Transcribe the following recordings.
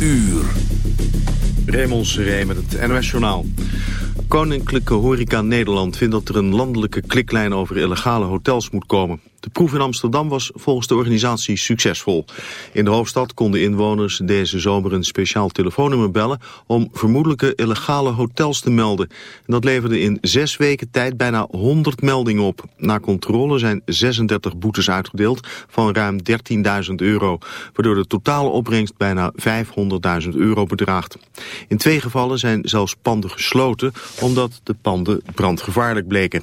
uur. Raymond Seré met het NOS Journaal. Koninklijke Horeca Nederland vindt dat er een landelijke kliklijn over illegale hotels moet komen. De proef in Amsterdam was volgens de organisatie succesvol. In de hoofdstad konden inwoners deze zomer een speciaal telefoonnummer bellen om vermoedelijke illegale hotels te melden. En dat leverde in zes weken tijd bijna 100 meldingen op. Na controle zijn 36 boetes uitgedeeld van ruim 13.000 euro, waardoor de totale opbrengst bijna 500.000 euro bedraagt. In twee gevallen zijn zelfs panden gesloten omdat de panden brandgevaarlijk bleken.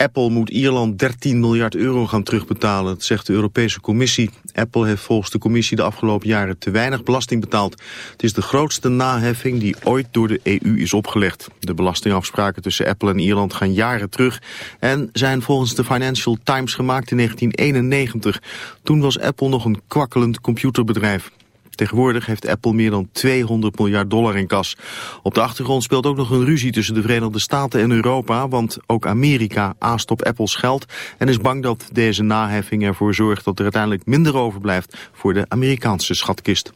Apple moet Ierland 13 miljard euro gaan terugbetalen, zegt de Europese Commissie. Apple heeft volgens de commissie de afgelopen jaren te weinig belasting betaald. Het is de grootste naheffing die ooit door de EU is opgelegd. De belastingafspraken tussen Apple en Ierland gaan jaren terug... en zijn volgens de Financial Times gemaakt in 1991. Toen was Apple nog een kwakkelend computerbedrijf. Tegenwoordig heeft Apple meer dan 200 miljard dollar in kas. Op de achtergrond speelt ook nog een ruzie tussen de Verenigde Staten en Europa, want ook Amerika aast op Apples geld en is bang dat deze naheffing ervoor zorgt dat er uiteindelijk minder overblijft voor de Amerikaanse schatkist.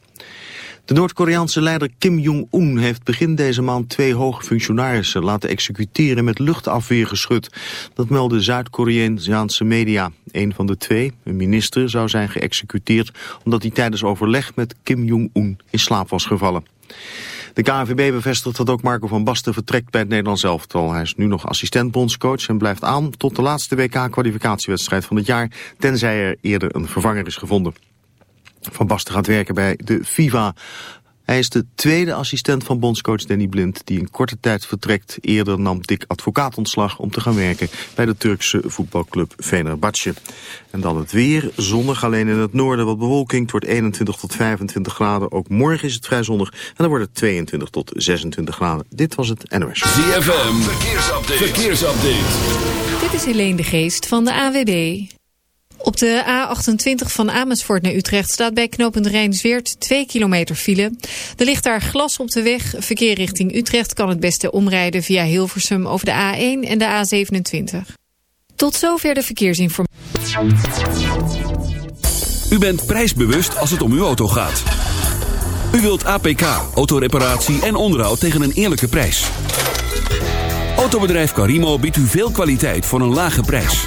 De Noord-Koreaanse leider Kim Jong-un heeft begin deze maand twee hoge functionarissen laten executeren met luchtafweergeschut. Dat melden Zuid-Koreaanse media. Een van de twee, een minister, zou zijn geëxecuteerd omdat hij tijdens overleg met Kim Jong-un in slaap was gevallen. De KNVB bevestigt dat ook Marco van Basten vertrekt bij het Nederlands elftal. Hij is nu nog assistent-bondscoach en blijft aan tot de laatste WK-kwalificatiewedstrijd van het jaar, tenzij er eerder een vervanger is gevonden. Van Basten gaat werken bij de FIFA. Hij is de tweede assistent van bondscoach Danny Blind... die in korte tijd vertrekt. Eerder nam Dick advocaat ontslag om te gaan werken... bij de Turkse voetbalclub Fenerbahce. En dan het weer. Zonnig alleen in het noorden wat bewolking. Het wordt 21 tot 25 graden. Ook morgen is het vrij zonnig. En dan wordt het 22 tot 26 graden. Dit was het NOS. ZFM. Verkeersupdate. Verkeersupdate. Dit is Helene de Geest van de AWB. Op de A28 van Amersfoort naar Utrecht staat bij knooppunt Rijnsweert 2 kilometer file. Er ligt daar glas op de weg. Verkeer richting Utrecht kan het beste omrijden via Hilversum over de A1 en de A27. Tot zover de verkeersinformatie. U bent prijsbewust als het om uw auto gaat. U wilt APK, autoreparatie en onderhoud tegen een eerlijke prijs. Autobedrijf Carimo biedt u veel kwaliteit voor een lage prijs.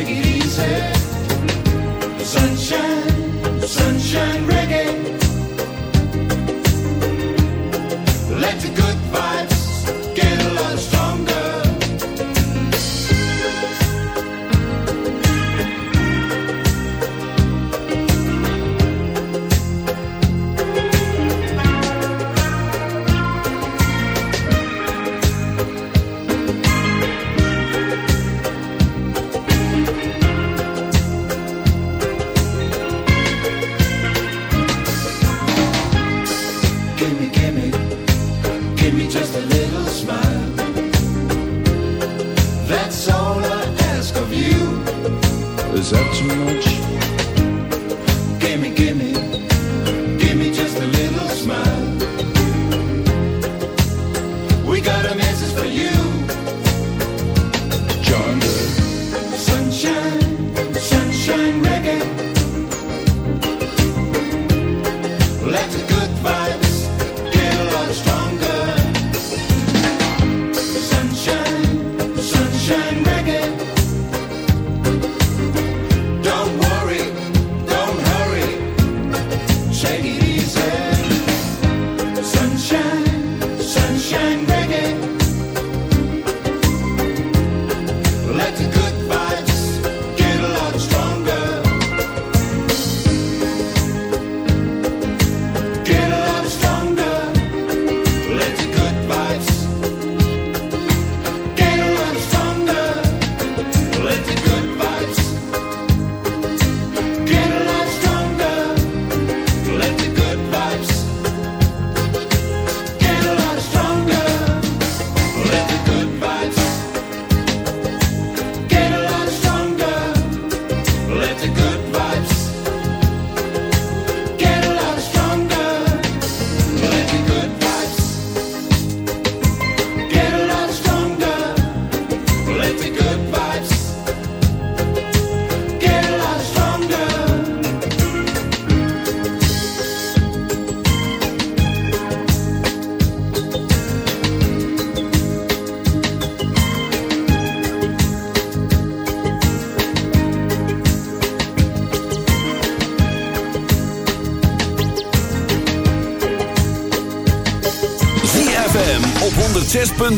Take it easy.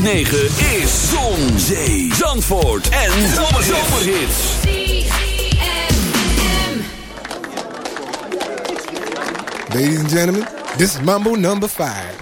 9 is Zon, Zee, Zandvoort en Zomerhits. Ladies and gentlemen, this is Mambo number 5.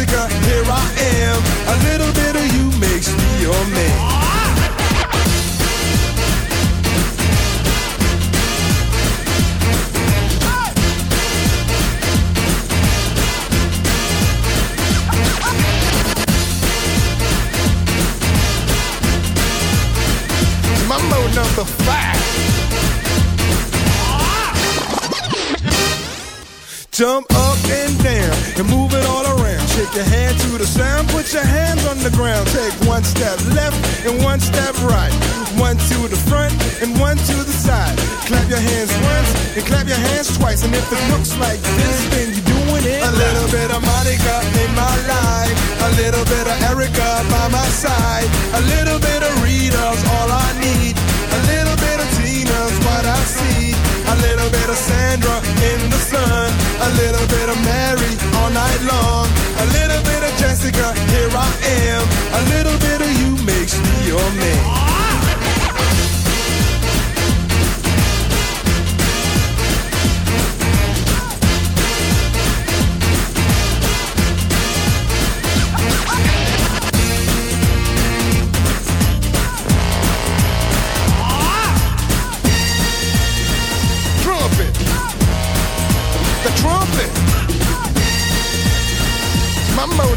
Jessica, here and clap your hands twice. And if it looks like this, then you're doing it. A little bit of Monica in my life. A little bit of Erica by my side. A little bit of Rita's all I need. A little bit of Tina's what I see. A little bit of Sandra in the sun. A little bit of Mary all night long. A little bit of Jessica, here I am. A little bit of you makes me your man.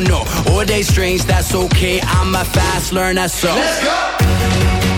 no. All day strings, that's okay. I'm a fast learner, so. Let's go!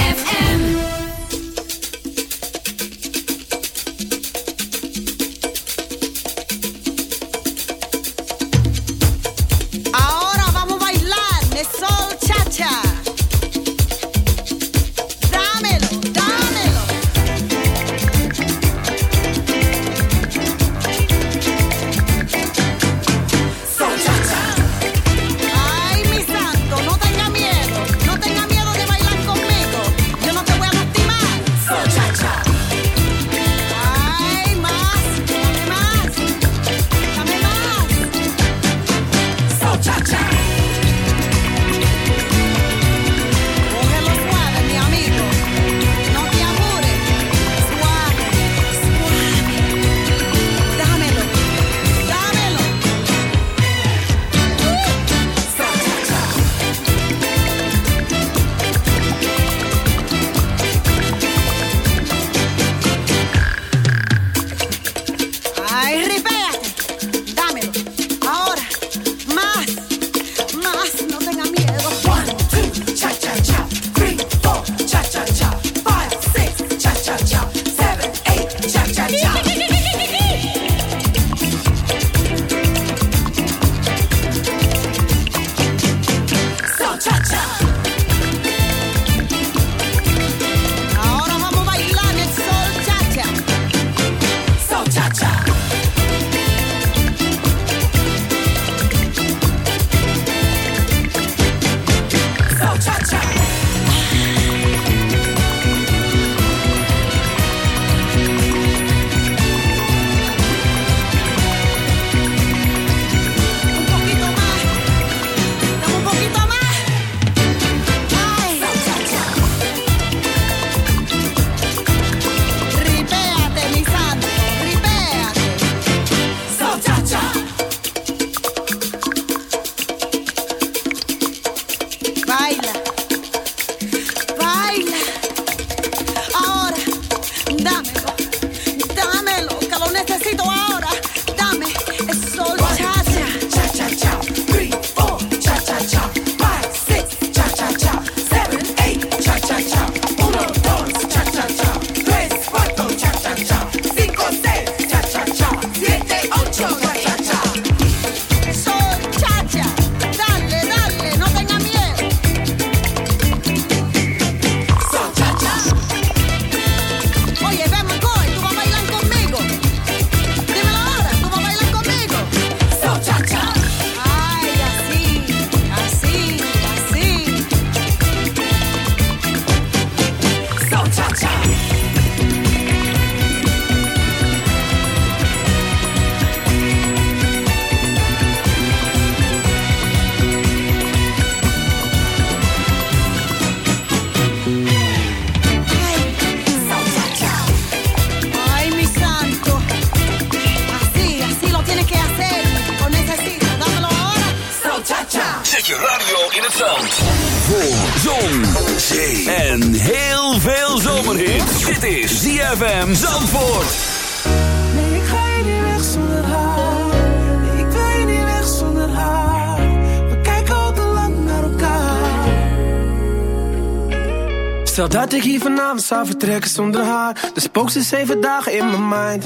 vertrekken zonder haar. Dus spook ze zeven dagen in mijn mind.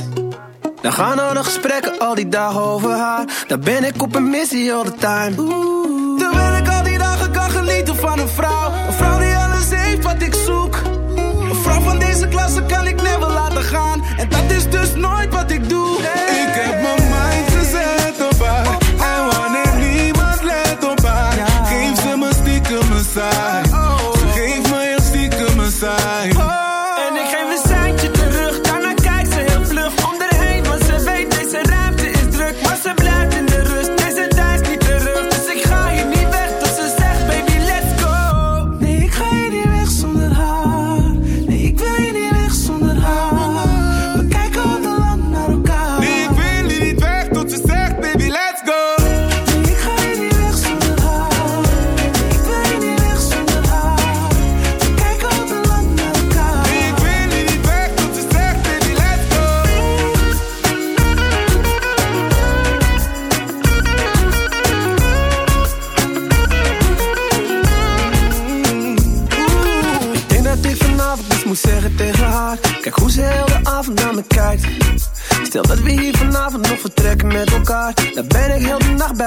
Dan gaan al nog gesprekken al die dagen over haar. Dan ben ik op een missie all the time. Oeh. Terwijl ik al die dagen kan genieten van een vrouw. Een vrouw die alles heeft wat ik zoek. Een vrouw van deze klasse kan ik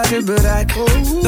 to bereik.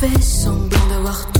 fais semblant d'avoir tout